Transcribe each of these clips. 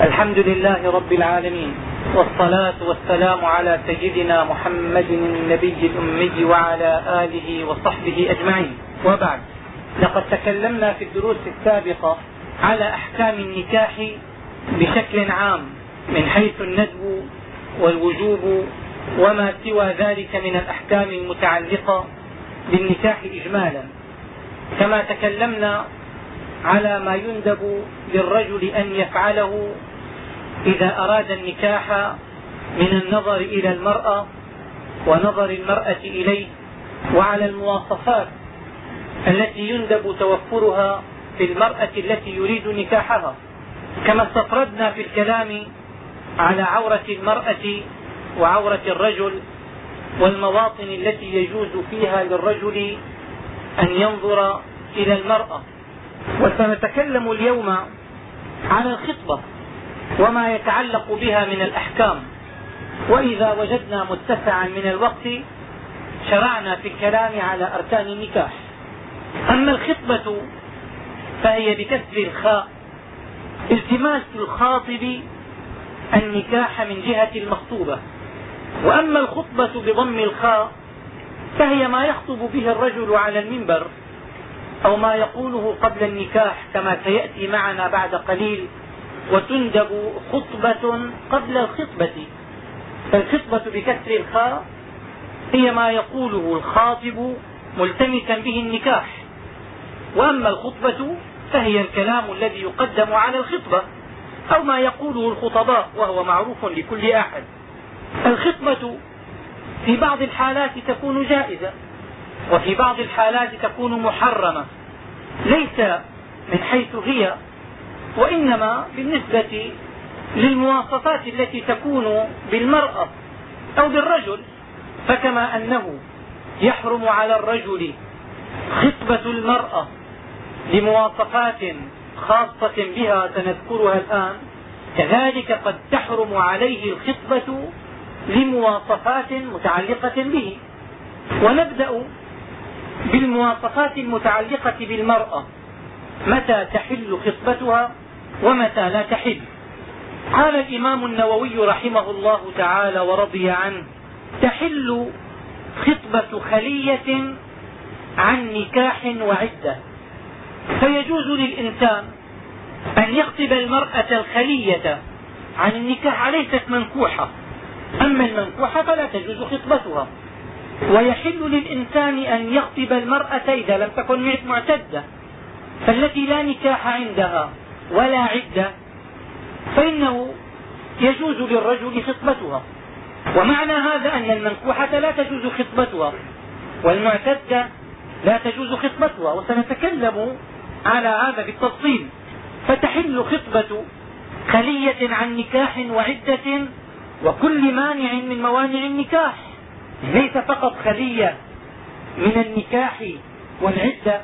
الحمد لله رب العالمين والصلاة والسلام على سيدنا محمد النبي الأمي وعلى آله وصحبه أجمعين. وبعد لقد تكلمنا في الدروس السابقة على أحكام النكاح بشكل عام من حيث الندب والوجوب وما سوى ذلك من الأحكام المتعلقة بالنكاح إجمالا. كما تكلمنا على ما يندب للرجل أن يفعله إذا أراد النكاح من النظر إلى المرأة ونظر المرأة إليه وعلى المواصفات التي يندب توفرها في المرأة التي يريد نكاحها. كما استطردنا في الكلام على عورة المرأة وعورة الرجل والمواطن التي يجوز فيها للرجل أن ينظر إلى المرأة. وسنتكلم اليوم على الخطبة وما يتعلق بها من الأحكام. وإذا وجدنا متسعا من الوقت شرعنا في الكلام على أركان النكاح. أما الخطبة فهي بكسر الخاء. التماس الخاطب النكاح من جهة المخطوبة. وأما الخطبة بضم الخاء فهي ما يخطب به الرجل على المنبر. أو ما يقوله قبل النكاح كما سيأتي معنا بعد قليل وتندب خطبة قبل الخطبة. فالخطبة بكسر الخاء هي ما يقوله الخاطب ملتمسا به النكاح. وأما الخطبة فهي الكلام الذي يقدم على الخطبة أو ما يقوله الخطباء وهو معروف لكل أحد. الخطبة في بعض الحالات تكون جائزة وفي بعض الحالات تكون محرمة ليس من حيث هي وإنما بالنسبة للمواصفات التي تكون بالمرأة أو بالرجل فكما أنه يحرم على الرجل خطبة المرأة لمواصفات خاصة بها سنذكرها الآن كذلك قد تحرم عليه الخطبة لمواصفات متعلقة به. ونبدأ بالمواصفات المتعلقة بالمرأة. متى تحل خطبتها ومتى لا تحل. قال الإمام النووي رحمه الله تعالى ورضي عنه تحل خطبة خلية عن نكاح وعدة. فيجوز للإنسان أن يخطب المرأة الخلية عن النكاح ليست منكوحة؟ أما المنكوحة فلا تجوز خطبتها. ويحل للإنسان أن يخطب المرأة إذا لم تكن معتدة. فالتي لا نكاح عندها ولا عدة فإنه يجوز للرجل خطبتها. ومعنى هذا أن المنكوحة لا تجوز خطبتها والمعتدة لا تجوز خطبتها وسنتكلم على هذا بالتفصيل. فتحل خطبة خلية عن نكاح وعدة وكل مانع من موانع النكاح. ليس فقط خلية من النكاح والعدة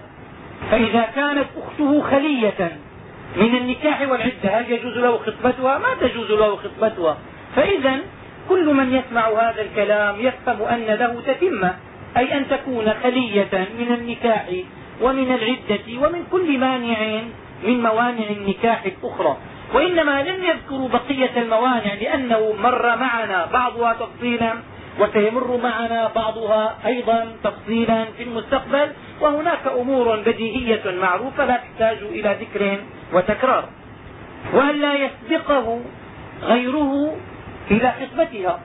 فإذا كانت أخته خلية من النكاح والعدة هل يجوز له خطبتها؟ ما تجوز له خطبتها. فإذا كل من يسمع هذا الكلام يفهم أن له تتمة أي أن تكون خلية من النكاح ومن العدة ومن كل مانع من موانع النكاح الأخرى. وإنما لم يذكروا بقية الموانع لأنه مر معنا بعضها تفصيلا. وسيمر معنا بعضها أيضا تفصيلا في المستقبل وهناك أمور بديهية معروفة لا تحتاج إلى ذكر وتكرار. وأن لا يسبقه غيره إلى خطبتها؟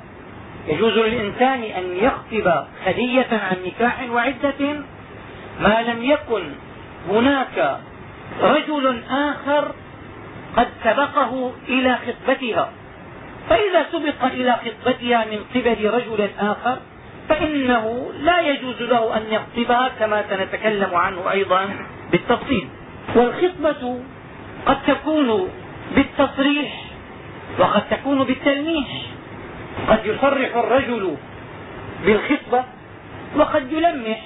يجوز للإنسان أن يخطب خلية عن نكاح وعدة ما لم يكن هناك رجل آخر قد سبقه إلى خطبتها. فإذا سبق إلى خطبتها من قبل رجل آخر فإنه لا يجوز له أن يخطبها كما سنتكلم عنه أيضا بالتفصيل. والخطبة قد تكون بالتصريح وقد تكون بالتلميح. قد يصرح الرجل بالخطبة وقد يلمح.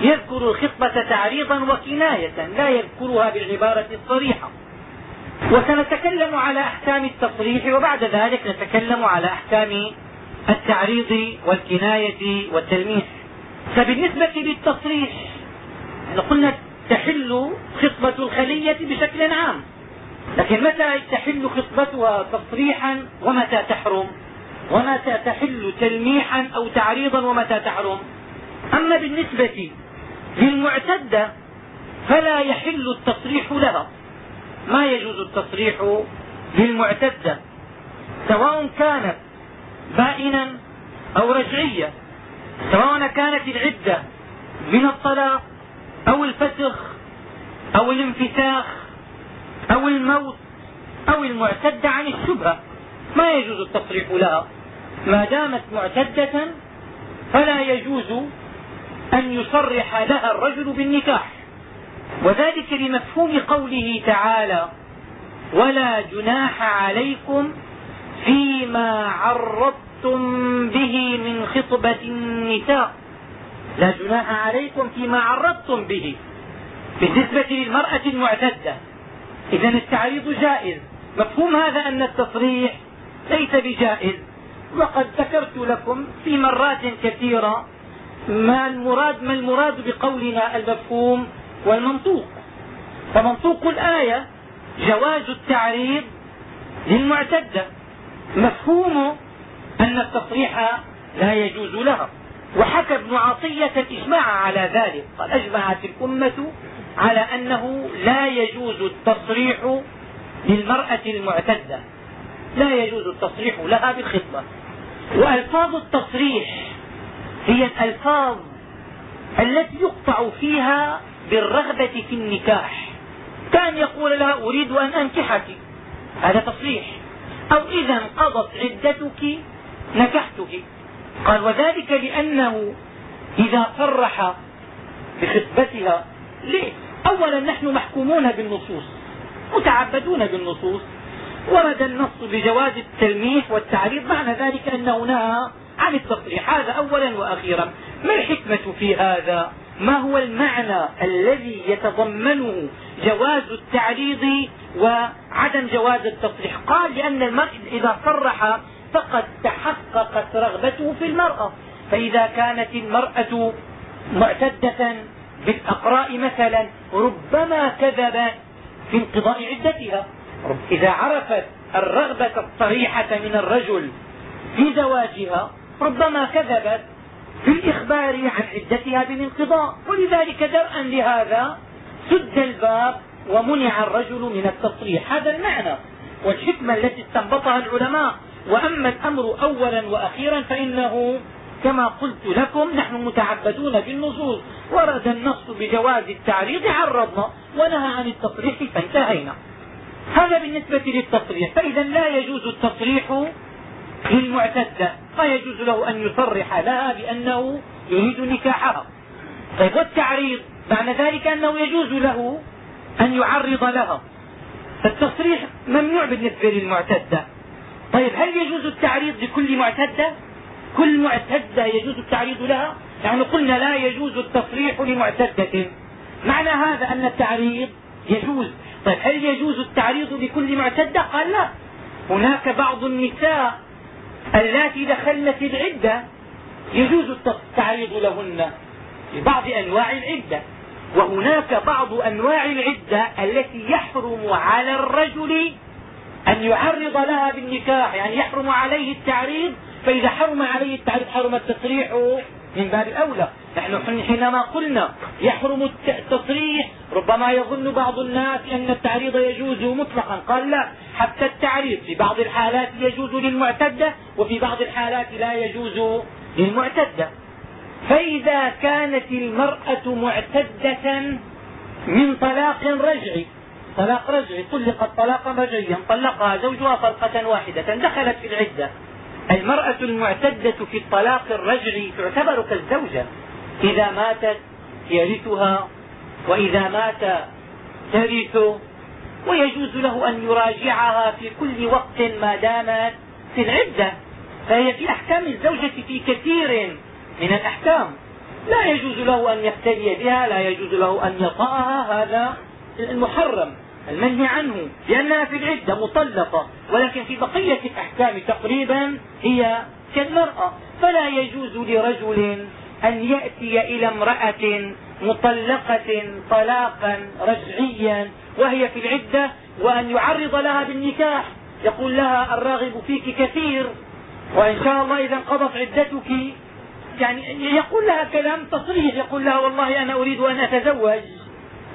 يذكر الخطبة تعريضا وكناية لا يذكرها بالعبارة الصريحة. وسنتكلم على أحكام التصريح وبعد ذلك نتكلم على أحكام التعريض والكناية والتلميح فبالنسبة للتصريح قلنا تحل خطبة الخلية بشكل عام. لكن متى تحل خطبتها تصريحا؟ ومتى تحرم؟ ومتى تحل تلميحا أو تعريضا؟ ومتى تحرم؟ أما بالنسبة للمعتدة فلا يحل التصريح لها. ما يجوز التصريح للمعتدة سواء كانت بائنا أو رجعية سواء كانت العدة من الطلاق أو الفسخ أو الانفساخ أو الموت أو المعتدة عن الشبهة. ما يجوز التصريح لها. ما دامت معتدة فلا يجوز أن يصرح لها الرجل بالنكاح. وذلك لمفهوم قوله تعالى ولا جناح عليكم فيما عرضتم به من خطبة النساء. لا جناح عليكم فيما عرضتم به بالنسبة للمرأة المعتدة. إذا التعريض جائز. مفهوم هذا أن التصريح ليس بجائز. وقد ذكرت لكم في مرات كثيرة ما المراد ما المراد بقولنا المفهوم والمنطوق. فمنطوق الآية جواز التعريض للمعتدة. مفهوم أن التصريح لا يجوز لها. وحكى ابن عطية الإجماع على ذلك. قال أجمعت الأمة على أنه لا يجوز التصريح للمرأة المعتدة. لا يجوز التصريح لها بالخطبة. وألفاظ التصريح هي الألفاظ التي يقطع فيها بالرغبة في النكاح. كان يقول لها أريد أن أنكحك. هذا تصريح. أو إذا انقضت عدتك نكحتك. قال وذلك لأنه إذا صرح بخطبتها ليه؟ أولا نحن محكومون بالنصوص متعبدون بالنصوص. ورد النص بجواز التلميح والتعريض معنى ذلك أنه نهى عن التصريح. هذا أولا وأخيرا. ما الحكمة في هذا؟ ما هو المعنى الذي يتضمنه جواز التعريض وعدم جواز التصريح؟ قال لأن المرء إذا صرح فقد تحققت رغبته في المرأة. فإذا كانت المرأة معتدة بالأقراء مثلا ربما كذبت في انقضاء عدتها. إذا عرفت الرغبة الصريحة من الرجل في زواجها ربما كذبت. في الإخبار عن عدتها بالانقضاء. ولذلك درءا لهذا سد الباب ومنع الرجل من التصريح. هذا المعنى والحكمة التي استنبطها العلماء. وأما الأمر أولا وأخيرا فإنه كما قلت لكم نحن متعبدون بالنصوص ورد النص بجواز التعريض عرضنا ونهى عن التصريح فانتهينا. هذا بالنسبة للتصريح. فإذا لا يجوز التصريح للمعتدة ما يجوز له أن يصرح لها بأنه يريد نكاحها طيب والتعريض؟ معنى ذلك أنه يجوز له أن يعرض لها. فالتصريح ممنوع بالنسبة للمعتدة. طيب هل يجوز التعريض لكل معتدة؟ كل معتدة يجوز التعريض لها؟ يعني قلنا لا يجوز التصريح لمعتدة. معنى هذا أن التعريض يجوز. طيب هل يجوز التعريض لكل معتدة؟ قال لا. هناك بعض النساء اللاتي دخلن في العدة يجوز التعريض لهن لبعض أنواع العدة. وهناك بعض أنواع العدة التي يحرم على الرجل أن يعرض لها بالنكاح يعني يحرم عليه التعريض فإذا حرم عليه التعريض حرم التصريح من باب أولى. نحن حينما قلنا يحرم التصريح ربما يظن بعض الناس أن التعريض يجوز مطلقا. قال لا حتى التعريض في بعض الحالات يجوز للمعتدة وفي بعض الحالات لا يجوز للمعتدة. فإذا كانت المرأة معتدة من طلاق رجعي طلاق رجعي طلقت طلاقا رجعيا طلقها زوجها طلقة واحدة دخلت في العدة. المرأة المعتدة في الطلاق الرجعي تعتبر كالزوجة. إذا ماتت يرثها وإذا مات ترث ويجوز له أن يراجعها في كل وقت ما دامت في العدة. فهي في أحكام الزوجة في كثير من الأحكام. لا يجوز له أن يفتري بها لا يجوز له أن يطاها هذا المحرم. المنهي عنه لأنها في العدة مطلقة ولكن في بقية الأحكام تقريبا هي كالمرأة. فلا يجوز لرجل أن يأتي إلى امرأة مطلقة طلاقا رجعيا وهي في العدة وأن يعرض لها بالنكاح. يقول لها الراغب فيك كثير وإن شاء الله إذا انقضت عدتك. يعني يقول لها كلام تصريح يقول لها والله أنا أريد أن أتزوج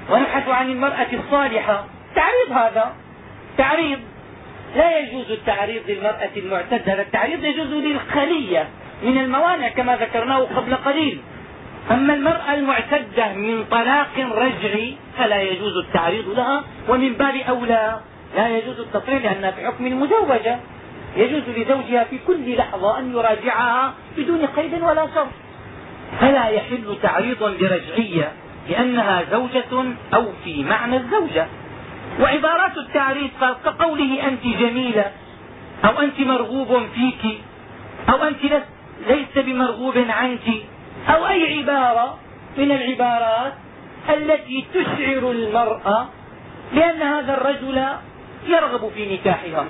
ونبحث عن المرأة الصالحة. تعريض هذا. تعريض. لا يجوز التعريض للمرأة المعتدة التعريض يجوز للخلية من الموانع كما ذكرناه قبل قليل. أما المرأة المعتدة من طلاق رجعي فلا يجوز التعريض لها ومن باب أولى لا يجوز التصريح لأنها في حكم المزوجة. يجوز لزوجها في كل لحظة أن يراجعها بدون قيد ولا شرط فلا يحل تعريض برجعية لأنها زوجة أو في معنى الزوجة. وعبارات التعريض كقوله أنت جميلة أو أنت مرغوب فيك أو أنت ليس بمرغوب عنك أو أي عبارة من العبارات التي تشعر المرأة بأن هذا الرجل يرغب في نكاحها.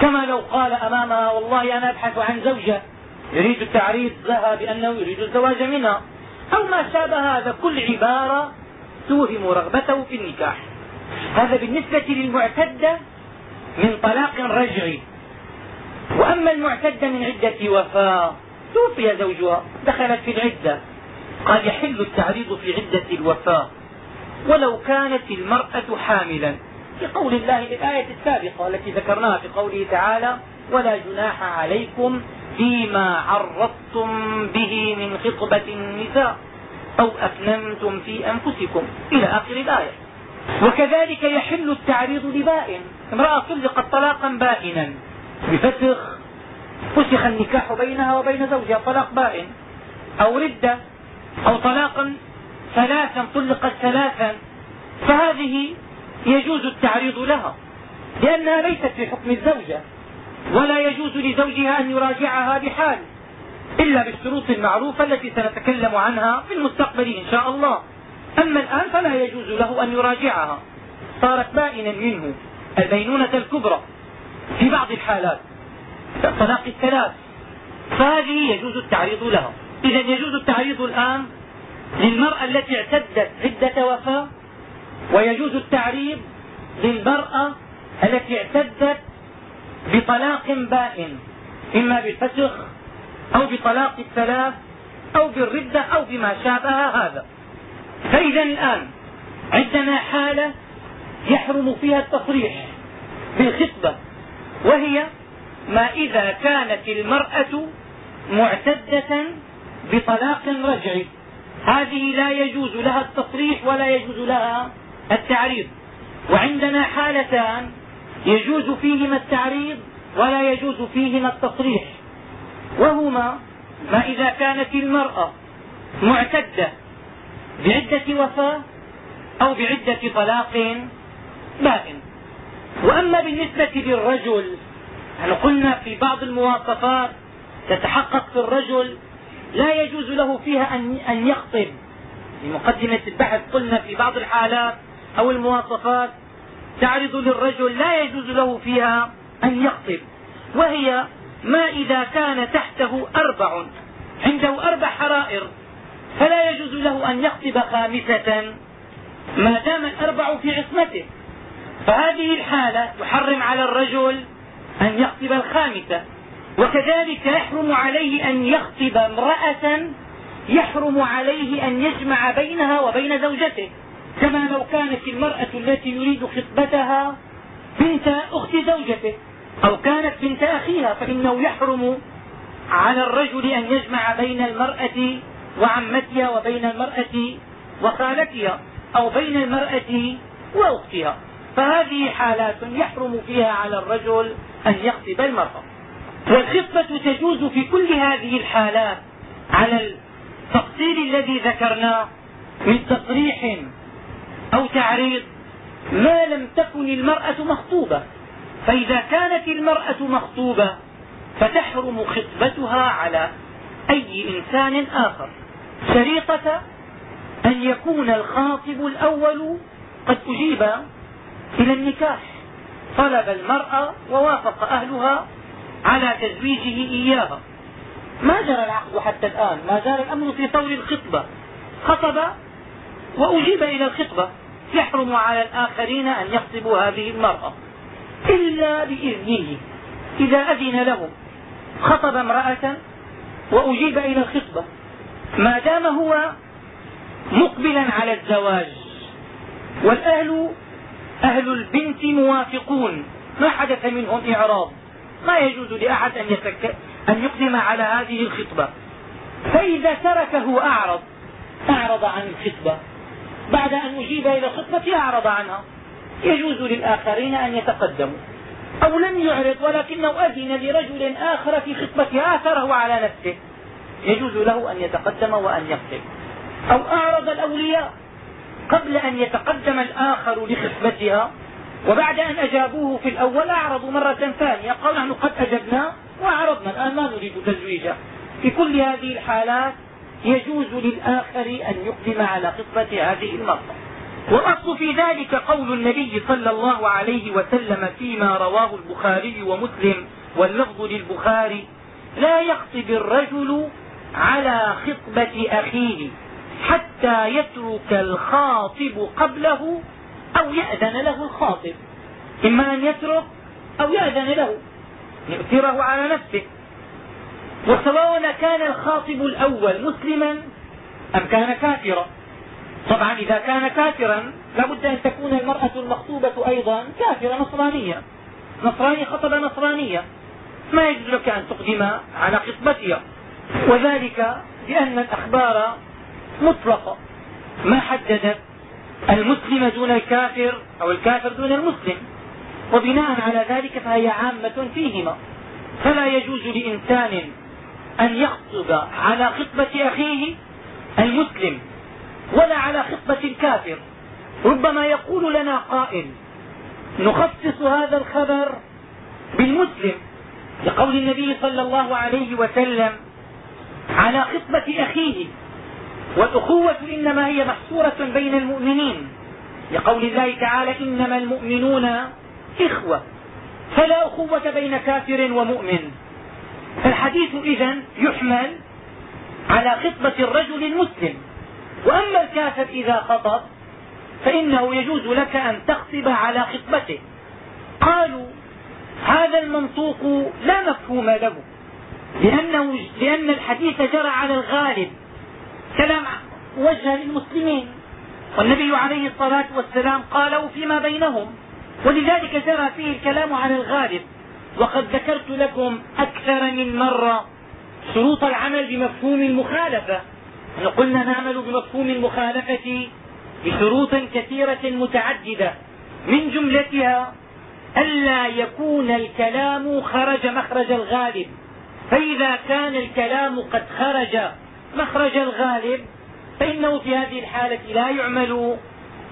كما لو قال أمامها والله أنا أبحث عن زوجة يريد التعريض لها بأنه يريد الزواج منها أو ما شابه هذا كل عبارة توهم رغبته في النكاح. هذا بالنسبة للمعتدة من طلاق رجعي. وأما المعتدة من عدة وفاة توفي زوجها دخلت في العدة. قال يحل التعريض في عدة الوفاة. ولو كانت المرأة حاملا في قول الله الآية السابقة التي ذكرناها في قوله تعالى ولا جناح عليكم فيما عرضتم به من خطبة النساء أو أكننتم في أنفسكم. إلى آخر الآية. وكذلك يحل التعريض لبائن امرأة طلقت طلاقا بائنا. بفسخ فسخ النكاح بينها وبين زوجها طلاق بائن. أو ردة أو طلاقا ثلاثا طلقت ثلاثا. فهذه يجوز التعريض لها لأنها ليست في حكم الزوجة. ولا يجوز لزوجها أن يراجعها بحال إلا بالشروط المعروفة التي سنتكلم عنها في المستقبل إن شاء الله. أما الآن فلا يجوز له أن يراجعها. صارت بائنا منه البينونة الكبرى في بعض الحالات كطلاق الثلاث. فهذه يجوز التعريض لها. إذا يجوز التعريض الآن للمرأة التي اعتدت عدة وفاة ويجوز التعريض للمرأة التي اعتدت بطلاق بائن إما بالفسخ أو بطلاق الثلاث أو بالردة أو بما شابه هذا. فإذا الآن عندنا حالة يحرم فيها التصريح بالخطبة وهي ما إذا كانت المرأة معتدة بطلاق رجعي. هذه لا يجوز لها التصريح ولا يجوز لها التعريض. وعندنا حالتان يجوز فيهما التعريض ولا يجوز فيهما التصريح. وهما ما إذا كانت المرأة معتدة بعدة وفاة أو بعدة طلاق بائن. وأما بالنسبة للرجل نحن قلنا في بعض المواصفات تتحقق في الرجل لا يجوز له فيها أن يخطب؟ في مقدمة البحث قلنا في بعض الحالات أو المواصفات تعرض للرجل لا يجوز له فيها أن يخطب. وهي ما إذا كان تحته أربع عنده أربع حرائر. فلا يجوز له أن يخطب خامسة ما دام الأربع في عصمته. فهذه الحالة تحرم على الرجل أن يخطب الخامسة. وكذلك يحرم عليه أن يخطب امرأة يحرم عليه أن يجمع بينها وبين زوجته. كما لو كانت المرأة التي يريد خطبتها بنت أخت زوجته أو كانت بنت أخيها فإنه يحرم على الرجل أن يجمع بين المرأة وعمتها وبين المرأة وخالتها أو بين المرأة وأختها. فهذه حالات يحرم فيها على الرجل أن يخطب المرأة. والخطبة تجوز في كل هذه الحالات على التفصيل الذي ذكرناه من تصريح أو تعريض ما لم تكن المرأة مخطوبة. فإذا كانت المرأة مخطوبة فتحرم خطبتها على أي إنسان آخر. شريطة أن يكون الخاطب الأول قد أجيب إلى النكاح. طلب المرأة ووافق أهلها على تزويجه إياها. ما جرى العقد حتى الآن؟ ما زال الأمر في طور الخطبة. خطب وأجيب إلى الخطبة. يحرم على الآخرين أن يخطبوا هذه المرأة. إلا بإذنه. إذا أذن لهم خطب امرأة وأجيب إلى الخطبة. ما دام هو مقبلا على الزواج والأهل أهل البنت موافقون ما حدث منهم إعراض؟ ما يجوز لأحد أن, يتك... أن يقدم على هذه الخطبة. فإذا تركه أعرض أعرض عن الخطبة. بعد أن أجيب إلى الخطبة أعرض عنها. يجوز للآخرين أن يتقدموا. أو لم يعرض ولكنه أذن لرجل آخر في خطبتها آثره على نفسه. يجوز له أن يتقدم وأن يخطب أو أعرض الأولياء قبل أن يتقدم الآخر لخطبتها وبعد أن أجابوه في الأول أعرضوا مرة ثانية قالوا نحن قد أجبنا وأعرضنا الآن ما نريد تزويجا. في كل هذه الحالات يجوز للآخر أن يقدم على خطبة هذه المرأة والأصل في ذلك قول النبي صلى الله عليه وسلم فيما رواه البخاري ومسلم واللفظ للبخاري لا يخطب الرجل على خطبة أخيه حتى يترك الخاطب قبله أو يأذن له الخاطب. إما أن يترك أو يأذن له. يؤثره على نفسه. وسواء كان الخاطب الأول مسلما أم كان كافرا؟ طبعا إذا كان كافرا لا بد أن تكون المرأة المخطوبة أيضا كافرة نصرانية. نصراني خطب نصرانية. ما يجوز لك أن تقدم على خطبتها. وذلك لأن الأخبار مطلقة. ما حددت المسلم دون الكافر أو الكافر دون المسلم؟ وبناء على ذلك فهي عامة فيهما. فلا يجوز لإنسان أن يخطب على خطبة أخيه المسلم ولا على خطبة الكافر. ربما يقول لنا قائل نخصص هذا الخبر بالمسلم لقول النبي صلى الله عليه وسلم على خطبة أخيه. والأخوة إنما هي محصورة بين المؤمنين. لقول الله تعالى إنما المؤمنون إخوة. فلا أخوة بين كافر ومؤمن. فالحديث إذا يحمل على خطبة الرجل المسلم. وأما الكافر إذا خطب فإنه يجوز لك أن تخطب على خطبته. قالوا هذا المنطوق لا مفهوم له. لأنه لأن الحديث جرى على الغالب. كلام وجه للمسلمين. والنبي عليه الصلاة والسلام قاله فيما بينهم. ولذلك جرى فيه الكلام على الغالب. وقد ذكرت لكم أكثر من مرة شروط العمل بمفهوم المخالفة. نحن قلنا نعمل بمفهوم المخالفة بشروط كثيرة متعددة. من جملتها ألا يكون الكلام خرج مخرج الغالب. فإذا كان الكلام قد خرج مخرج الغالب فإنه في هذه الحالة لا يعمل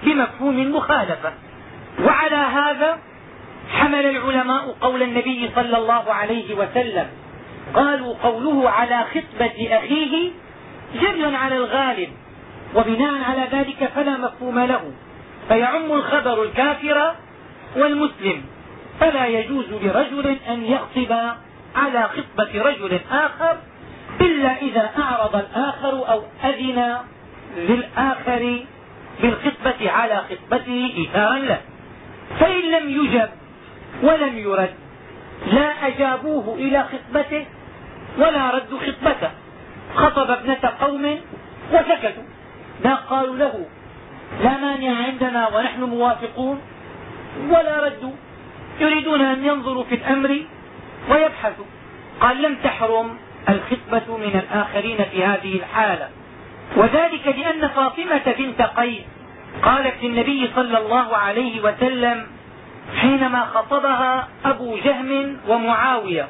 بمفهوم المخالفة وعلى هذا حمل العلماء قول النبي صلى الله عليه وسلم. قالوا قوله على خطبة أخيه جري على الغالب وبناء على ذلك فلا مفهوم له. فيعم الخبر الكافر والمسلم فلا يجوز لرجل أن يخطب على خطبة رجل آخر إلا إذا أعرض الآخر أو أذن للآخر بالخطبة على خطبته إيثارا له. فإن لم يجب ولم يرد لا أجابوه إلى خطبته ولا ردوا خطبته. خطب ابنة قوم وسكتوا. لا قالوا له لا مانع عندنا ونحن موافقون. ولا ردوا. يريدون أن ينظروا في الأمر ويبحثوا قال لم تحرم الخطبة من الآخرين في هذه الحالة. وذلك لأن فاطمة بنت قيس قالت للنبي صلى الله عليه وسلم حينما خطبها أبو جهم ومعاوية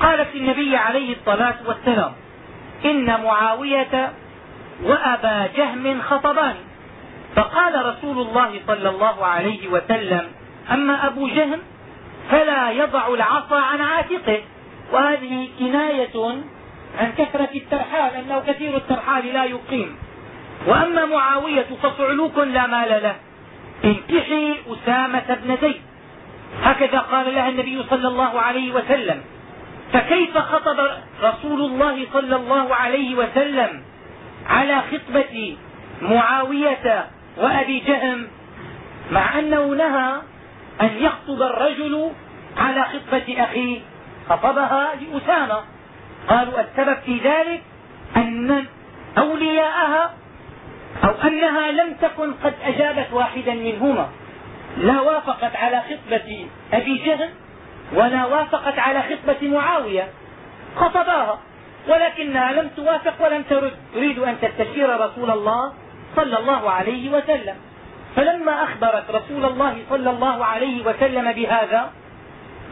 قالت للنبي عليه الصلاة والسلام إن معاوية وأبا جهم خطبان. فقال رسول الله صلى الله عليه وسلم أما أبو جهم فلا يضع العصا عن عاتقه. وهذه كناية عن كثرة الترحال أنه كثير الترحال لا يقيم. وأما معاوية فصعلوك لا مال له. انكحي أسامة بن زيد. هكذا قال لها النبي صلى الله عليه وسلم. فكيف خطب رسول الله صلى الله عليه وسلم على خطبة معاوية وأبي جهم؟ مع أنه نهى أن يخطب الرجل على خطبة أخيه خطبها لأسامة. قالوا السبب في ذلك أن أولياءها أو أنها لم تكن قد أجابت واحدا منهما. لا وافقت على خطبة أبي جهل ولا وافقت على خطبة معاوية. خطباها ولكنها لم توافق ولم ترد. تريد أن تستشير رسول الله صلى الله عليه وسلم. فلما أخبرت رسول الله صلى الله عليه وسلم بهذا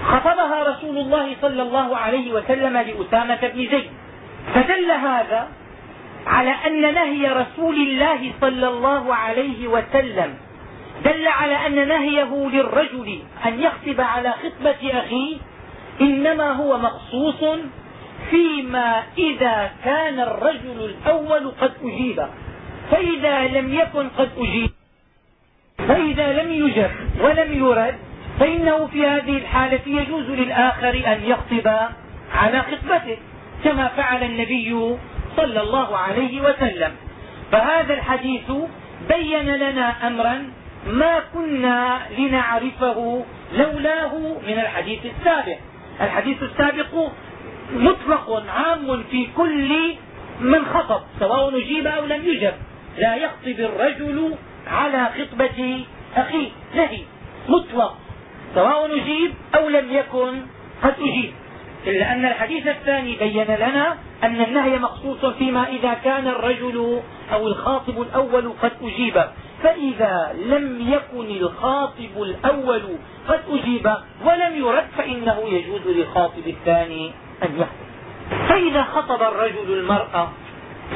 خطبها رسول الله صلى الله عليه وسلم لأسامة بن زيد. فدل هذا على أن نهي رسول الله صلى الله عليه وسلم دل على أن نهيه للرجل أن يخطب على خطبة أخيه إنما هو مخصوص فيما إذا كان الرجل الأول قد أجيب. فإذا لم يكن قد أجيب فإذا لم يجب ولم يرد فإنه في هذه الحالة يجوز للآخر أن يخطب على خطبته كما فعل النبي صلى الله عليه وسلم. فهذا الحديث بين لنا أمرا ما كنا لنعرفه لولاه من الحديث السابق. الحديث السابق مطلق عام في كل من خطب سواء أجيب أو لم يجب. لا يخطب الرجل على خطبة أخيه نهي مطلق سواء أجيب أو لم يكن قد أجيب. إلا أن الحديث الثاني بين لنا أن النهي مخصوص فيما إذا كان الرجل أو الخاطب الأول قد أجيب. فإذا لم يكن الخاطب الأول قد أجيب ولم يرد فإنه يجوز للخاطب الثاني أن يخطب فإذا خطب الرجل المرأة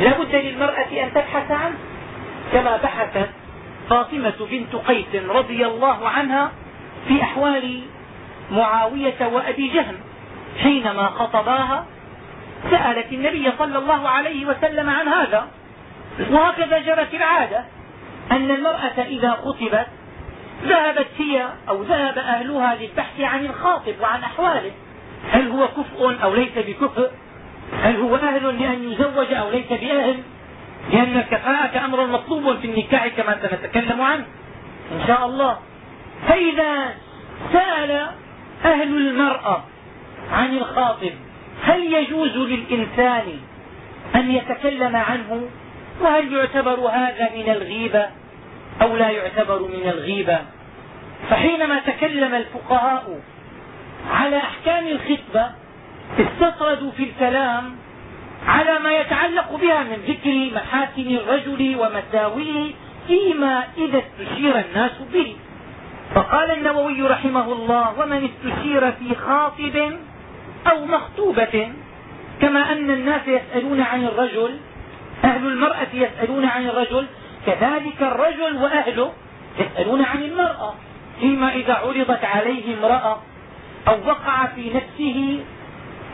لا بد للمرأة أن تبحث عنه. كما بحثت فاطمة بنت قيس رضي الله عنها في أحوال معاوية وأبي جهم حينما خطباها سألت النبي صلى الله عليه وسلم عن هذا وهكذا جرت العادة أن المرأة إذا خطبت ذهبت هي أو ذهب أهلها للبحث عن الخاطب وعن أحواله. هل هو كفء أو ليس بكفء؟ هل هو أهل لأن يزوج أو ليس بأهل؟ لأن الكفاءة أمر مطلوب في النكاح كما سنتكلم عنه. إن شاء الله. فإذا سأل أهل المرأة عن الخاطب هل يجوز للإنسان أن يتكلم عنه؟ وهل يعتبر هذا من الغيبة أو لا يعتبر من الغيبة؟ فحينما تكلم الفقهاء على أحكام الخطبة استطردوا في الكلام على ما يتعلق بها من ذكر محاسن الرجل ومساوئه فيما إذا استشير الناس به. فقال النووي رحمه الله ومن استشير في خاطب أو مخطوبة كما أن الناس يسألون عن الرجل أهل المرأة يسألون عن الرجل كذلك الرجل وأهله يسألون عن المرأة. فيما إذا عرضت عليه امرأة أو وقع في نفسه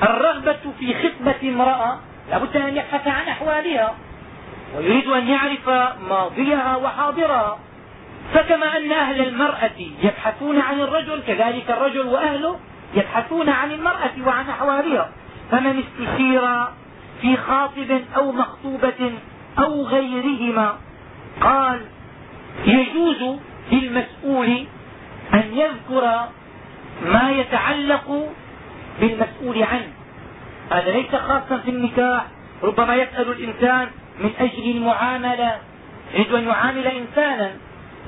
الرغبة في خطبة امرأة لا بد أن يبحث عن أحوالها ويريد أن يعرف ماضيها وحاضرها. فكما أن أهل المرأة يبحثون عن الرجل كذلك الرجل وأهله يبحثون عن المرأة وعن أحوالها. فمن استشير في خاطب أو مخطوبة أو غيرهما قال يجوز للمسؤول أن يذكر ما يتعلق بالمسؤول عنه. هذا ليس خاصا في النكاح ربما يسأل الإنسان من أجل المعاملة. يريد أن يعامل إنسانا.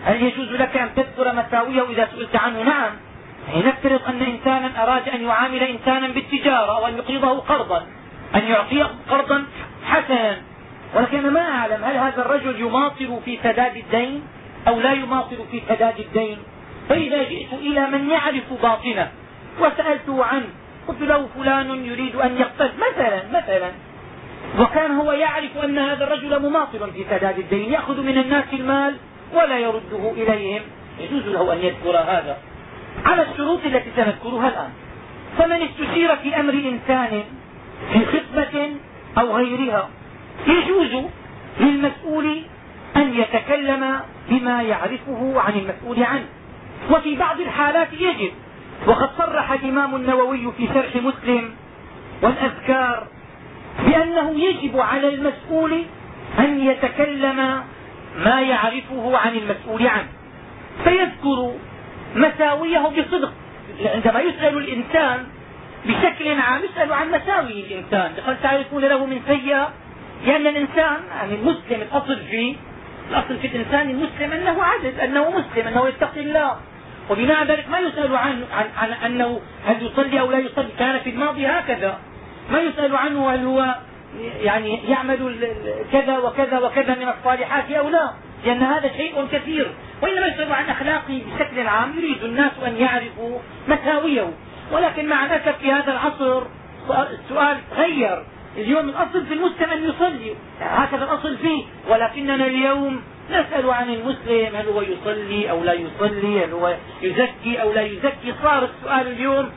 هل يجوز لك أن تذكر مساويه إذا سئلت عنه؟ نعم. يعني نفترض أن إنسانا أراد أن يعامل إنسانا بالتجارة أو أن يقرضه قرضا. أن يعطيه قرضا حسنا. ولكن أنا ما أعلم هل هذا الرجل يماطل في سداد الدين أو لا يماطل في سداد الدين. فإذا جئت إلى من يعرف باطنه وسألته عنه قلت له فلان يريد أن يقتل. مثلا مثلا وكان هو يعرف أن هذا الرجل مماطل في سداد الدين. يأخذ من الناس المال ولا يرده إليهم. يجوز له أن يذكر هذا. على الشروط التي سنذكرها الآن. فمن استشير في أمر إنسان في خطبة أو غيرها يجوز للمسؤول أن يتكلم بما يعرفه عن المسؤول عنه. وفي بعض الحالات يجب وقد صرح الإمام النووي في شرح مسلم والأذكار بأنه يجب على المسؤول أن يتكلم ما يعرفه عن المسؤول عنه فيذكر مساويه بصدق عندما يسأل الإنسان بشكل عام يسأل عن مساوي الإنسان. قد تعرفون له من سيئة؟ لأن الإنسان يعني المسلم الأصل فيه الأصل في الإنسان المسلم أنه عدل أنه مسلم أنه يتقي الله. وبناء ذلك ما يسأل عن, عن, عن أنه هل يصلي أو لا يصلي؟ كان في الماضي هكذا. ما يسأل عنه هل هو يعني يعمل كذا وكذا وكذا من الصالحات أو لا لأن هذا شيء كثير. وإنما يسأل عن أخلاقه بشكل عام يريد الناس أن يعرفوا مساويه ولكن مع الأسف في هذا العصر السؤال غير اليوم الأصل في المسلم أن يصلي. هكذا الأصل فيه. ولكننا اليوم نسأل عن المسلم هل هو يصلي أو لا يصلي هل هو يزكي أو لا يزكي. صار السؤال اليوم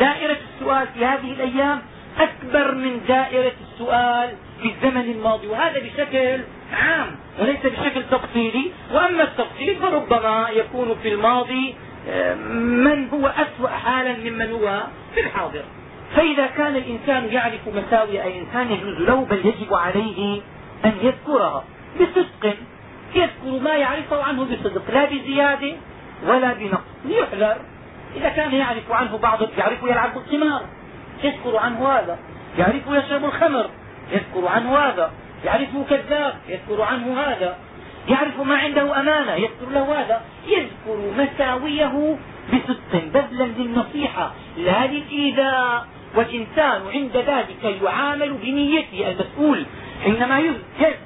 دائرة السؤال في هذه الأيام أكبر من دائرة السؤال في الزمن الماضي وهذا بشكل عام وليس بشكل تفصيلي. وأما التفصيل فربما يكون في الماضي آه، من هو أسوأ حالا ممن هو في الحاضر. فإذا كان الإنسان يعرف مساوئ إنسان يجوز له بل يجب عليه أن يذكرها بصدق. يذكر ما يعرفه عنه بصدق لا بزيادة ولا بنقص. ليحذر إذا كان يعرف عنه بعض يعرف يلعب بالقمار يذكر عنه هذا. يعرف يشرب الخمر. يذكر عنه هذا. يعرفه كذاب. يذكر عنه هذا. يعرف ما عنده أمانة. يذكر له هذا. يذكر مساويه بصدق. بذلا للنصيحة لا للإيذاء. والإنسان عند ذلك يعامل بنيته المسؤول. حينما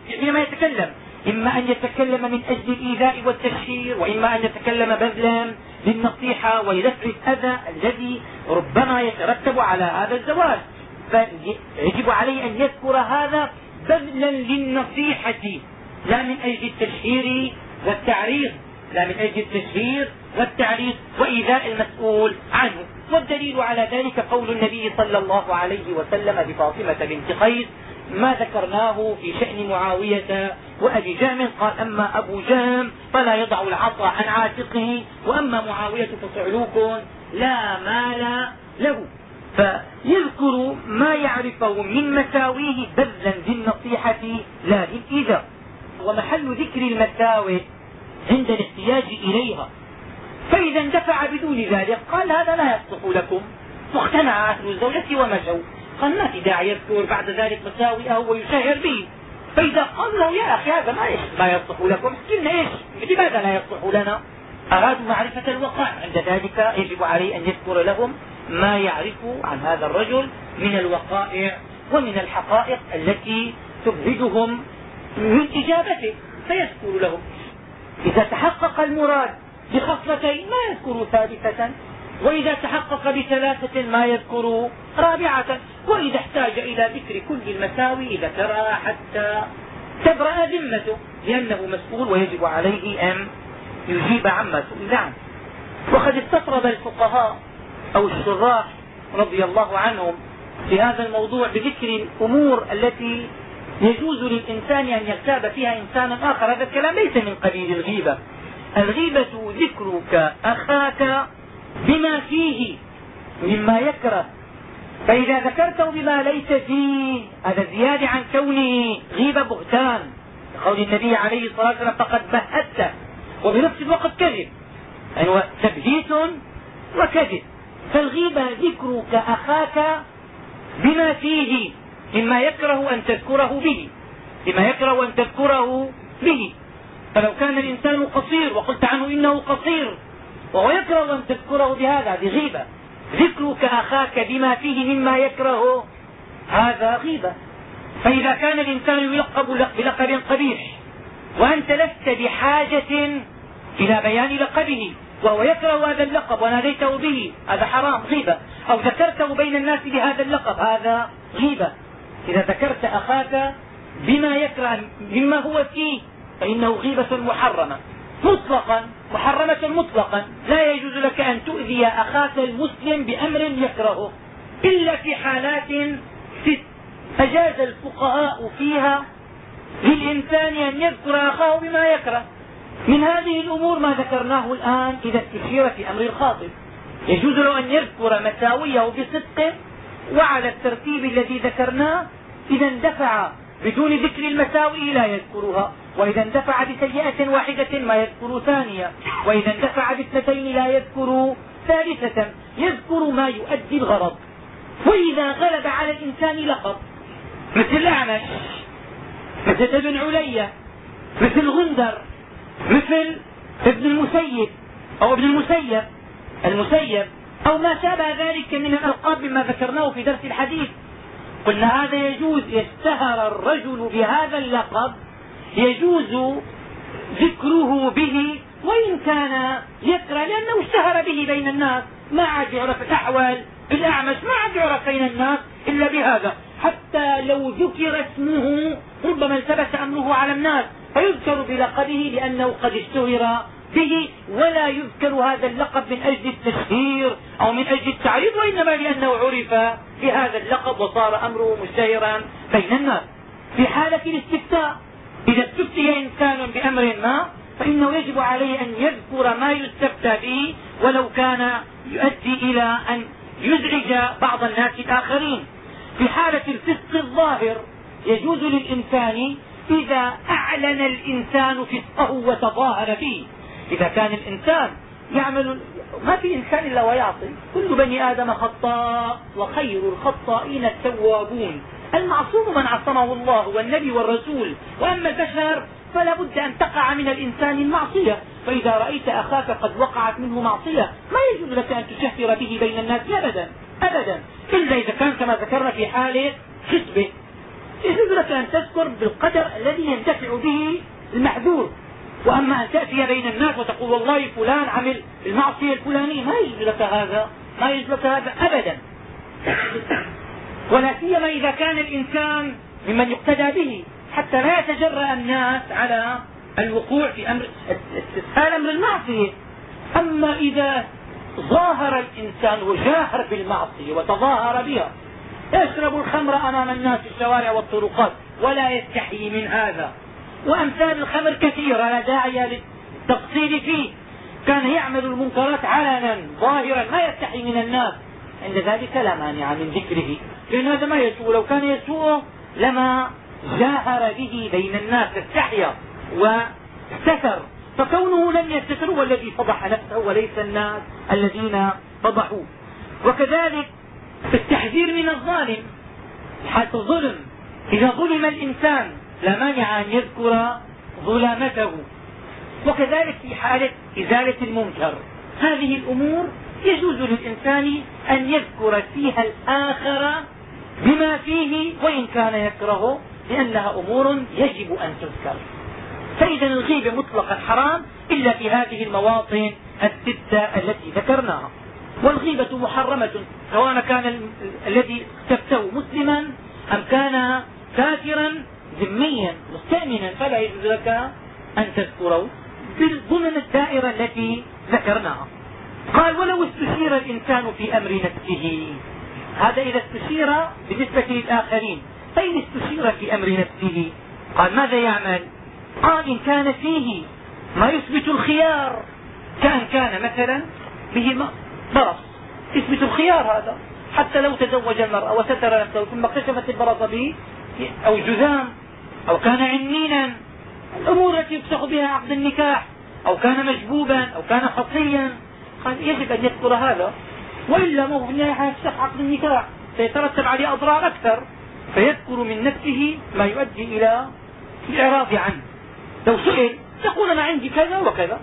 حينما يتكلم. إما أن يتكلم من أجل الإيذاء والتبشير وإما أن يتكلم بذلا للنصيحة ولدفع الأذى الذي ربما يترتب على هذا الزواج. فيجب عليه أن يذكر هذا بذلا للنصيحة لا من أجل التشهير والتعريض لا من أجل التشهير والتعريض وإيذاء المسؤول عنه. والدليل على ذلك قول النبي صلى الله عليه وسلم لفاطمة بنت قيس ما ذكرناه في شأن معاوية وأبي جهم قال أما أبو جهم فلا يضع العصا عن عاتقه وأما معاوية فصعلوك لا مال له. فيذكر ما يعرفه من مساويه بذلا للنصيحة لا للإيذاء ومحل ذكر المساوئ عند الاحتياج إليها فإذا اندفع بدون ذلك قال هذا لا يصلح لكم. واقتنع أهل الزوجة ومشوا قال ما في داعي يذكر بعد ذلك مساوئه ويشهر به. فإذا قال له يا أخي هذا ما ما يصلح لكم؟ احكي لنا إيش لماذا لا يصلح لنا؟ أرادوا معرفة الوقائع عند ذلك يجب عليه أن يذكر لهم ما يعرف عن هذا الرجل من الوقائع ومن الحقائق التي تبهجهم من إجابته. فيذكر لهم. إذا تحقق المراد بخصلتين ما يذكر ثالثة وإذا تحقق بثلاثة ما يذكر رابعة وإذا احتاج إلى ذكر كل المساوي ذكرها حتى تبرأ ذمته لأنه مسؤول ويجب عليه أن يجيب عما سئل عنه. وقد استطرد الفقهاء أو الشراح رضي الله عنهم في هذا الموضوع بذكر الأمور التي يجوز للإنسان أن يغتاب فيها إنسانا آخر. هذا الكلام ليس من قبيل الغيبة. الغيبة ذكرك أخاك بما فيه مما يكره. فإذا ذكرته بما ليس فيه هذا زيادة عن كونه غيبة بهتان قول النبي عليه الصلاة والسلام فقد بهته وبنفس الوقت كذب. يعني هو تبهيت وكذب. فالغيبة ذكرك أخاك بما فيه مما يكره أن تذكره به. بما يكره أن تذكره به. فلو كان الإنسان قصير وقلت عنه إنه قصير وهو يكره أن تذكره بهذا بغيبة. ذكرك أخاك بما فيه مما يكره هذا غيبة. فإذا كان الإنسان يلقب بلقب قبيح وأنت لست بحاجة إلى بيان لقبه وهو يكره هذا اللقب وناديته به هذا حرام غيبة. أو ذكرته بين الناس بهذا اللقب هذا غيبة. إذا ذكرت أخاك بما يكره مما هو فيه فإنه غيبة محرمة. مطلقا محرمة مطلقا. لا يجوز لك أن تؤذي أخاك المسلم بأمر يكرهه. إلا في حالات ست. أجاز الفقهاء فيها للإنسان أن يذكر أخاه بما يكره. من هذه الأمور ما ذكرناه الآن إذا استشير في أمر الخاطب. يجوز له أن يذكر مساويه بصدق وعلى الترتيب الذي ذكرناه إذا اندفع بدون ذكر المساوئ لا يذكرها. وإذا اندفع بسيئة واحدة ما يذكر ثانية. وإذا اندفع باثنتين لا يذكر ثالثة. يذكر ما يؤدي الغرض. وإذا غلب على الإنسان لقب. مثل الأعمش مثل ابن علي مثل غندر مثل ابن المسيب أو ابن المسيب المسيب أو ما شابه ذلك من الألقاب مما ذكرناه في درس الحديث. قلنا هذا يجوز اشتهر الرجل بهذا اللقب يجوز ذكره به وإن كان يكره لأنه اشتهر به بين الناس. ما عاد يعرف الأحول الأعمش ما عاد يعرف بين الناس إلا بهذا. حتى لو ذكر اسمه ربما التبس أمره على الناس فيذكر بلقبه لأنه قد اشتهر به ولا يذكر هذا اللقب من أجل التشهير أو من أجل التعريض وإنما لأنه عرف بهذا اللقب وصار أمره مشتهرا بين الناس. في حالة الاستفتاء إذا استفتي إنسان بأمر ما فإنه يجب عليه أن يذكر ما يستفتى به ولو كان يؤدي إلى أن يزعج بعض الناس الآخرين. في حالة الفسق الظاهر يجوز للإنسان إذا أعلن الإنسان فسقه وتظاهر فيه. إذا كان الإنسان يعمل ما في إنسان إلا ويعصي. كل بني آدم خطاء وخير الخطائين التوابون. المعصوم من عصمه الله والنبي والرسول. وأما البشر فلا بد أن تقع من الإنسان المعصية. فإذا رأيت أخاك قد وقعت منه معصية ما يجوز لك أن تشهر به بين الناس أبدا أبدا. إلا إذا كان كما ذكرنا في حالة حسبه يجوز لك أن تذكر بالقدر الذي ينتفع به المحذور. وأما أن تأتي بين الناس وتقول والله فلان عمل المعصية الفلانية ما يجوز لك هذا ما يجوز لك هذا أبدا. ولا سيما إذا كان الإنسان ممن يقتدى به حتى لا يتجرأ الناس على الوقوع في أمر أمر المعصية. أما إذا ظاهر الإنسان وجاهر بالمعصية وتظاهر بها يشرب الخمر أمام الناس في الشوارع والطرقات ولا يستحيي من هذا. وأمثال الخمر كثيرة لا داعي للتفصيل فيه. كان يعمل المنكرات علنا ظاهرا ما يستحي من الناس. عند ذلك لا مانع من ذكره لأن هذا ما يسوء. لو كان يسوء لما جاهر به بين الناس استحيا واستتر. فكونه لم يستتر هو الذي فضح نفسه وليس الناس الذين فضحوه. وكذلك التحذير من الظالم حالة الظلم إذا ظلم الإنسان لا مانع أن يذكر ظلامته. وكذلك في حالة إزالة المنكر. هذه الأمور يجوز للإنسان أن يذكر فيها الآخر بما فيه وإن كان يكره لأنها أمور يجب أن تذكر. فإذا الغيبة مطلقا حرام إلا في هذه المواطن الستة التي ذكرناها. والغيبة محرمة سواء كان الذي استفته مسلما أم كان كافرا ذميا مستأمنا فلا يجوز لك أن تذكره ضمن الدائرة التي ذكرناها. قال ولو استشير الإنسان في أمر نفسه. هذا إذا استشير بالنسبة للآخرين. فإن استشير في أمر نفسه؟ قال ماذا يعمل؟ قال إن كان فيه ما يثبت الخيار. كأن كان مثلا به برص يثبت الخيار هذا حتى لو تزوج المرأة وستر نفسه ثم اكتشفت البرص به أو جذام أو كان عنينا الأمور التي يفسخ بها عقد النكاح أو كان مجبوبا أو كان خطيا. قال يجب أن يذكر هذا. وإلا ما هو في النهاية يفسخ عقد النكاح. سيترتب عليه أضرار أكثر. فيذكر من نفسه ما يؤدي إلى الإعراض عنه. لو سئل يقول أنا عندي كذا وكذا.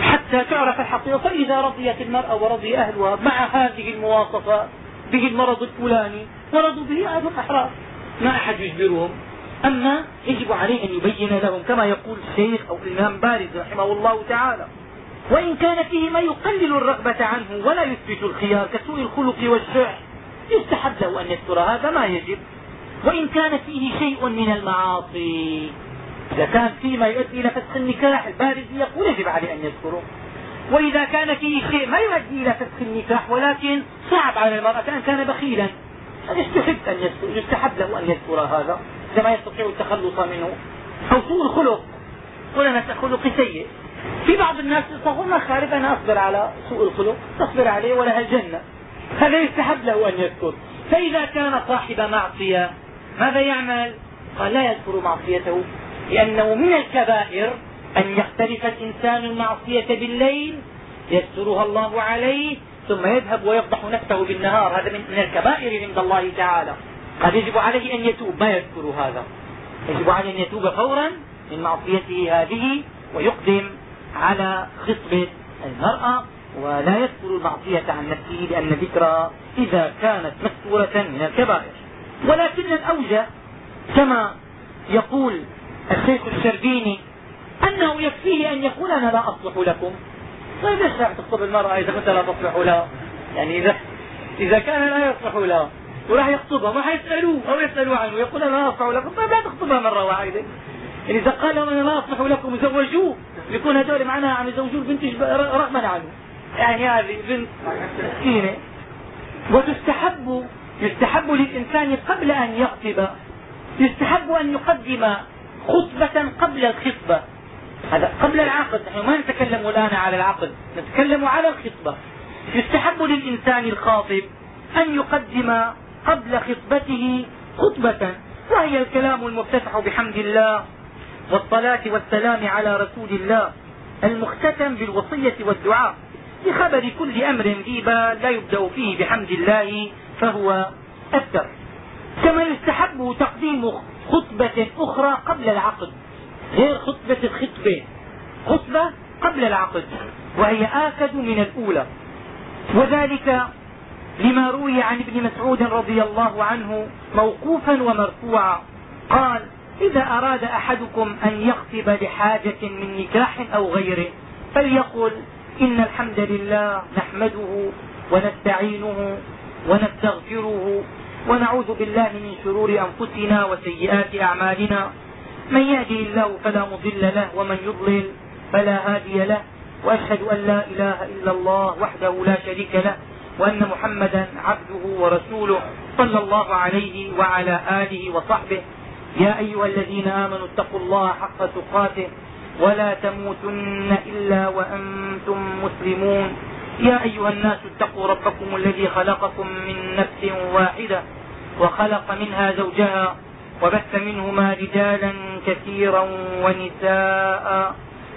حتى تعرف الحقيقة فإذا رضيت المرأة ورضي أهلها مع هذه المواصفات به المرض الفلاني ورضوا به أهل الأحرار. ما أحد يجبرهم. أما يجب عليه أن يبين لهم كما يقول الشيخ أو الإمام بارز رحمه الله تعالى. وإن كان فيه ما يقلل الرغبة عنه ولا يثبت الخيار كسوء الخلق والشح يستحب له أن يذكر هذا ما يجب. وإن كان فيه شيء من المعاصي إذا كان فيه ما يؤدي إلى فسخ النكاح البارز يقول يجب عليه أن يذكره. وإذا كان فيه شيء ما يؤدي إلى فسخ النكاح ولكن صعب على المرأة كان كان بخيلا يستحب أن يستحب له أن يذكر هذا. إذا يستطيع التخلص منه. أو سوء الخلق قل أنا خلقي سيء. في بعض الناس ما خالف أنا أصبر على سوء الخلق تصبر عليه ولها الجنة. هذا يستحب له أن يذكر. فإذا كان صاحب معصية ماذا يعمل؟ قال لا يذكر معصيته لأنه من الكبائر أن يختلف الإنسان المعصية بالليل يسترها الله عليه ثم يذهب ويفضح نفسه بالنهار. هذا من الكبائر عند الله تعالى. قد يجب عليه أن يتوب ما يذكر هذا؟ يجب عليه أن يتوب فورا من معصيته هذه ويقدم على خطبة المرأة ولا يذكر المعصية عن نفسه لأن الذكرى إذا كانت مستورة من الكبائر. ولكن الأوجه كما يقول الشيخ الشربيني أنه يكفيه أن يقول أنا لا أصلح لكم. طيب ليش تخطب المرأة؟ إذا كنت لا تصلح لها يعني إذا إذا كان لا يصلح لها وراح يخطبها ما حيسألوه أو يسألوا عنه. يقول أنا لا أصلح لكم طيب لا تخطبها مرة واحدة. يعني إذا قال لهم أنا لا أصلح لكم زوجوه. يكون هذول معناها عم يزوجوه البنت رغما عنه. يعني هذه بنت مسكينة وتستحب يستحب للإنسان قبل أن يخطب يستحب أن يقدم خطبة قبل الخطبة. هذا قبل العقد. نحن ما نتكلم الآن على العقد نتكلم على الخطبة. يستحب للإنسان الخاطب أن يقدم قبل خطبته خطبة. وهي الكلام المفتتح بحمد الله والصلاة والسلام على رسول الله المختتم بالوصية والدعاء بخبر كل أمر بال لا يبدأ فيه بحمد الله فهو أكثر. كما يستحب تقديم خطبة أخرى قبل العقد غير خطبة الخطبة خطبة قبل العقد وهي آكد من الأولى. وذلك لما روي عن ابن مسعود رضي الله عنه موقوفا ومرفوعا قال إذا أراد أحدكم أن يخطب لحاجة من نكاح أو غيره فليقل إن الحمد لله نحمده ونستعينه ونستغفره ونعوذ بالله من شرور أنفسنا وسيئات أعمالنا. من يهدي الله فلا مضل له ومن يضلل فلا هادي له وأشهد أن لا إله إلا الله وحده لا شريك له وأن محمدا عبده ورسوله صلى الله عليه وعلى آله وصحبه. يا أيها الذين آمنوا اتقوا الله حق تقاته ولا تموتن إلا وأنتم مسلمون. يا أيها الناس اتقوا ربكم الذي خلقكم من نفس واحدة وخلق منها زوجها وبث منهما رجالا كثيرا ونساء.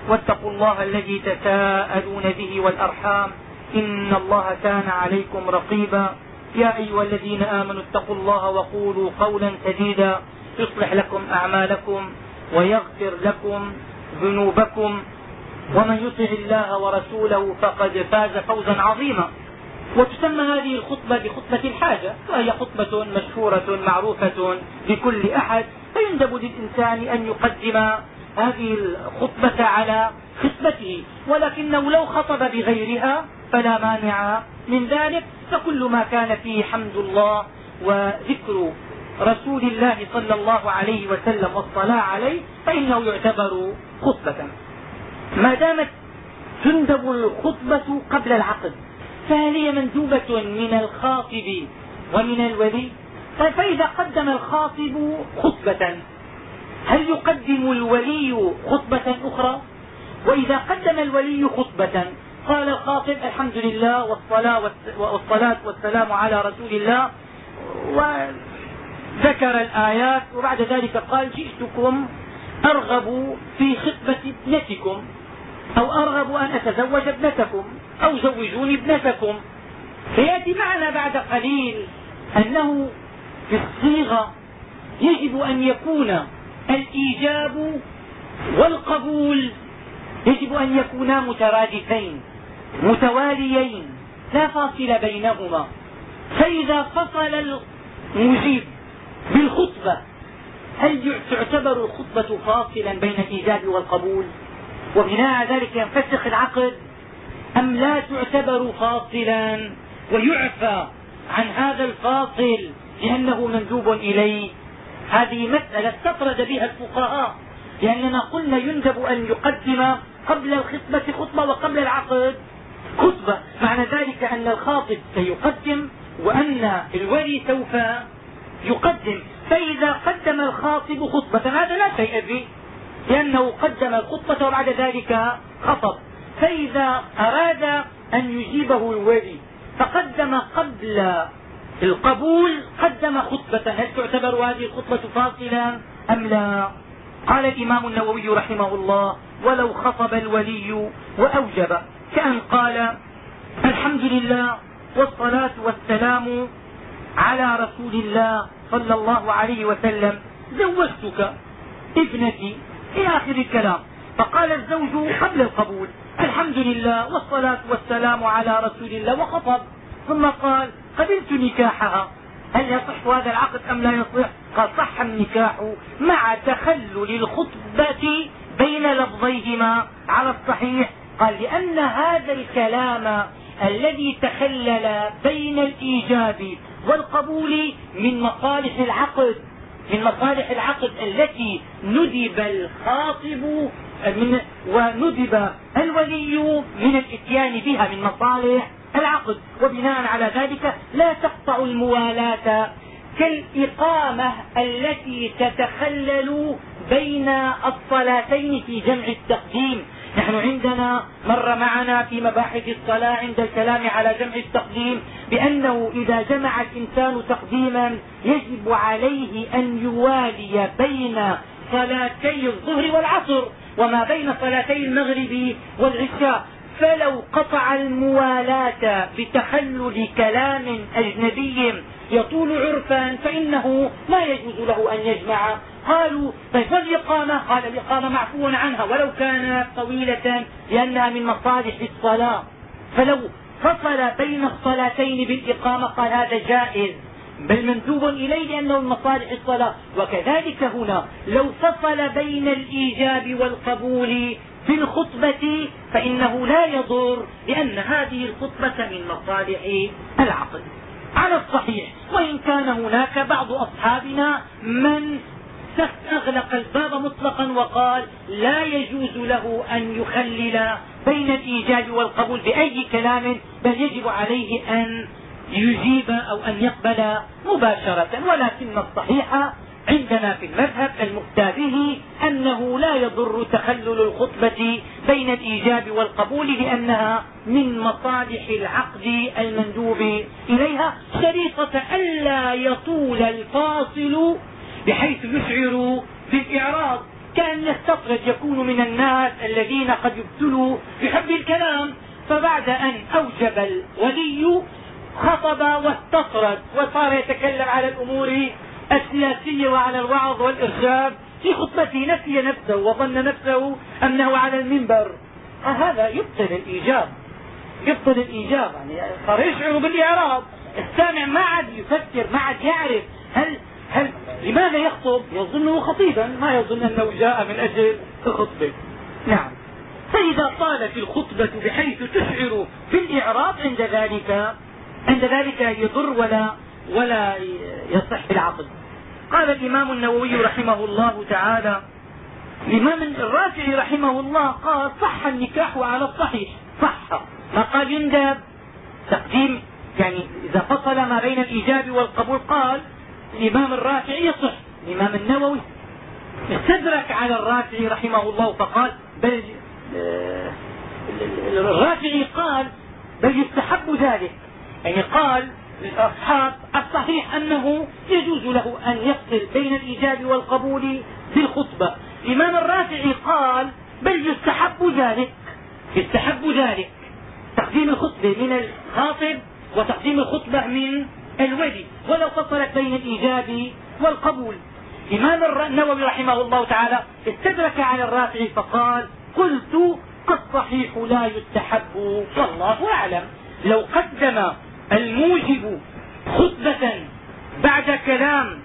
واتقوا الله الذي تساءلون به والأرحام إن الله كان عليكم رقيبا. يا أيها الذين آمنوا اتقوا الله وقولوا قولا سديدا. يصلح لكم أعمالكم ويغفر لكم ذنوبكم. ومن يطع الله ورسوله فقد فاز فوزا عظيما. وتسمى هذه الخطبة بخطبة الحاجة وهي خطبة مشهورة معروفة لكل أحد. فيندب للإنسان أن يقدم هذه الخطبة على خطبته ولكنه لو خطب بغيرها فلا مانع. من ذلك فكل ما كان فيه حمد الله وذكر رسول الله صلى الله عليه وسلم والصلاة عليه فإنه يعتبر خطبة. ما دامت تندب الخطبة قبل العقد فهل هي مندوبة من الخاطب ومن الولي فإذا قدم الخاطب خطبة. هل يقدم الولي خطبة أخرى؟ وإذا قدم الولي خطبة قال الخاطب الحمد لله والصلاة, والصلاة والسلام على رسول الله وذكر الآيات وبعد ذلك قال جئتكم أرغب في خطبة ابنتكم أو أرغب أن أتزوج ابنتكم أو زوجوني ابنتكم. فيأتي معنا بعد قليل أنه في الصيغة يجب أن يكون الإيجاب والقبول. يجب أن يكونا مترادفين متواليين لا فاصل بينهما. فإذا فصل المجيب بالخطبة هل تعتبر الخطبة فاصلا بين الإيجاب والقبول؟ وبناء على ذلك ينفسخ العقد أم لا تعتبر فاصلا؟ ويعفى عن هذا الفاصل لأنه مندوب إليه. هذه مسألة استطرد بها الفقهاء لأننا قلنا يندب أن يقدم قبل الخطبة خطبة وقبل العقد. خطبة معنى ذلك أن الخاطب سيقدم وأن الولي سوف يقدم. فإذا قدم الخاطب خطبة هذا لا شيء به لأنه قدم الخطبة وبعد ذلك خطب. فإذا أراد أن يجيبه الولي فقدم قبل القبول قدم خطبة. هل تعتبر هذه الخطبة فاصلة أم لا؟ قال الإمام النووي رحمه الله ولو خطب الولي وأوجب. كأن قال الحمد لله والصلاة والسلام على رسول الله صلى الله عليه وسلم. زوجتك ابنتي إلى آخر الكلام. فقال الزوج قبل القبول الحمد لله والصلاة والسلام على رسول الله. وخطب ثم قال قبلت نكاحها. هل يصح هذا العقد أم لا يصح؟ قال صح النكاح مع تخلل الخطبة بين لفظيهما على الصحيح. قال لأن هذا الكلام الذي تخلل بين الإيجاب والقبول من مصالح العقد من مصالح العقد التي ندب الخاطب من وندب الولي من الإتيان بها من مصالح العقد. وبناء على ذلك لا تقطع الموالاة كالإقامة التي تتخلل بين الصلاتين في جمع التقديم. نحن عندنا مر معنا في مباحث الصلاة عند الكلام على جمع التقديم بأنه إذا جمع الإنسان تقديما يجب عليه أن يوالي بين صلاتي الظهر والعصر وما بين صلاتي المغرب والعشاء. فلو قطع الموالاة بتخلل كلام أجنبي يطول عرفا فإنه لا يجوز له أن يجمع. قالوا طيب والإقامة قال الإقامة معفو عنها ولو كانت طويلة لأنها من مصالح الصلاة. فلو فصل بين الصلاتين بالإقامة قال هذا جائز. بل مندوب إليه لأنه من مصالح الصلاة. وكذلك هنا لو فصل بين الإيجاب والقبول في الخطبة فإنه لا يضر لأن هذه الخطبة من مصالح العقل. على الصحيح وإن كان هناك بعض أصحابنا من أغلق الباب مطلقا وقال لا يجوز له أن يخلل بين الإيجاب والقبول بأي كلام بل يجب عليه أن يجيب أو أن يقبل مباشرة. ولكن الصحيح عندنا في المذهب المفتى به أنه لا يضر تخلل الخطبة بين الإيجاب والقبول لأنها من مصالح العقد المندوب إليها شريطة ألا يطول الفاصل بحيث يشعر بالإعراض كأن يستطرد يكون من الناس الذين قد يبتلوا بحب الكلام. فبعد أن أوجب الولي خطب واستطرد وصار يتكلم على الأمور السياسية وعلى الوعظ والإرشاد في خطبته نسي نفسه وظن نفسه أنه على المنبر. هذا يبطل الإيجاب. يبطل الإيجاب. يعني صار يشعر بالإعراض السامع ما عاد يفكر ما عاد يعرف هل هل لماذا يخطب؟ يظنه خطيبا ما يظن أنه جاء من أجل الخطبة. نعم. فإذا طالت الخطبة بحيث تشعر في الإعراض عند ذلك عند ذلك يضر ولا ولا يصح العقد. قال الإمام النووي رحمه الله تعالى الإمام الرافعي رحمه الله قال صح النكاح على الصحيح. صح. ما قال يندب. تقديم يعني إذا فصل ما بين الإيجاب والقبول قال الإمام الرافعي يصح الإمام النووي. استدرك على الرافعي رحمه الله فقال بل آه، الرافعي قال بل يستحب ذلك. يعني قال للأصحاب الصحيح أنه يجوز له أن يفصل بين الإيجاب والقبول في الخطبة الإمام الرافعي قال بل يستحب ذلك يستحب ذلك تقديم الخطبة من الخاطب وتقديم الخطبة من الولي ولو فصلت بين الإيجاب والقبول. الإمام النووي رحمه الله تعالى استدرك على الرافعي فقال قلت الصحيح لا يستحب والله أعلم. لو قدم الموجب خطبة بعد كلام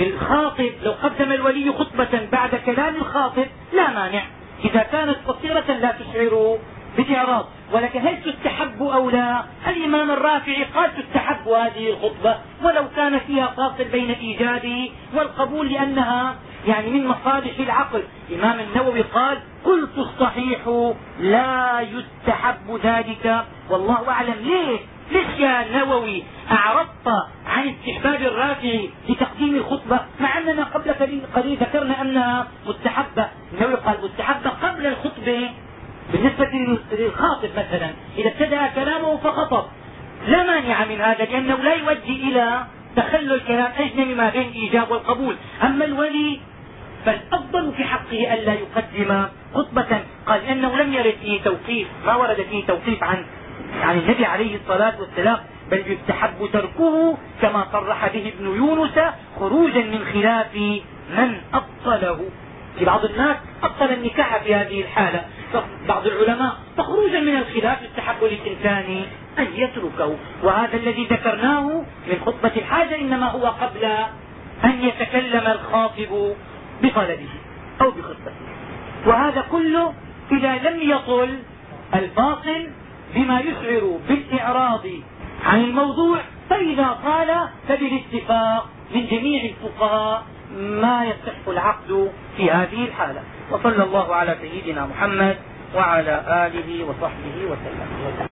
الخاطب لو قدم الولي خطبة بعد كلام الخاطب لا مانع. إذا كانت قصيرة لا تشعر بالإعراض ولكن هل تستحب أو لا؟ الإمام الرافعي قال تستحب هذه الخطبة. ولو كان فيها فاصل بين الإيجاب والقبول لأنها يعني من مصالح العقل. الإمام النووي قال قلت الصحيح لا يستحب ذلك. والله أعلم ليه ليش يا نووي أعرضت عن استحباب الرافعي لتقديم الخطبة؟ مع أننا قبل قليل ذكرنا أنها مستحبة النووي قال مستحبة قبل الخطبة بالنسبة للخاطب مثلا. إذا ابتدأ كلامه فخطب. لا مانع من هذا لأنه لا يؤدي إلى تخلل كلام أجنبي ما بين الإيجاب والقبول. أما الولي فالأفضل في حقه ألا يقدم خطبة. قال إنه لم يرد فيه توقيف ما ورد فيه توقيف عن عن النبي عليه الصلاة والسلام بل يستحب تركه كما صرح به ابن يونس خروجا من خلاف من أبطله. في بعض الناس أبطل النكاح في هذه الحالة. بعض العلماء فخروجا من الخلاف يستحب للإنسان أن يتركه. وهذا الذي ذكرناه من خطبة الحاجة إنما هو قبل أن يتكلم الخاطب بطلبه أو بخطبته. وهذا كله إذا لم يطل الباطل بما يشعر بالإعراض عن الموضوع فإذا قال فبالاتفاق من جميع الفقهاء ما يصح العقد في هذه الحالة. وصلى الله على سيدنا محمد وعلى آله وصحبه وسلم.